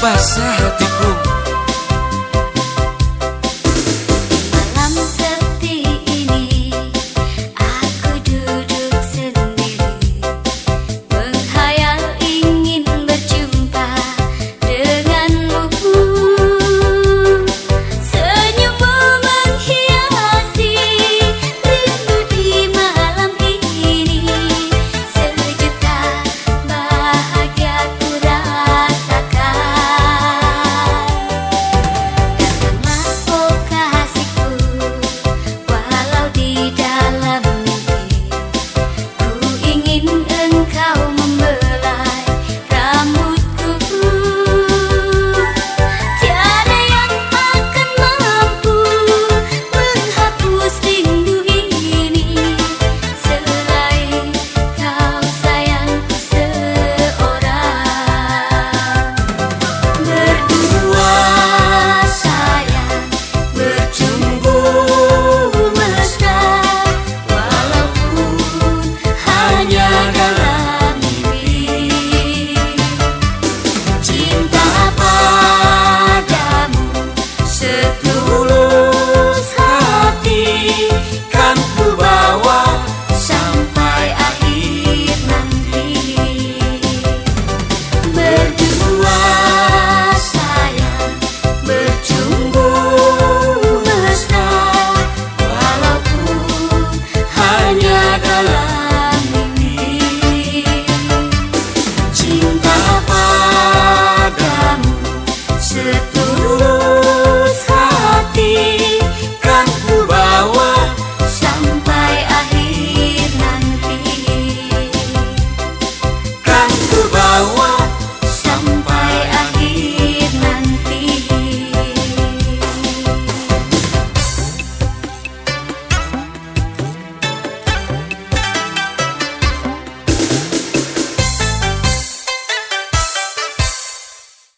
preocupação.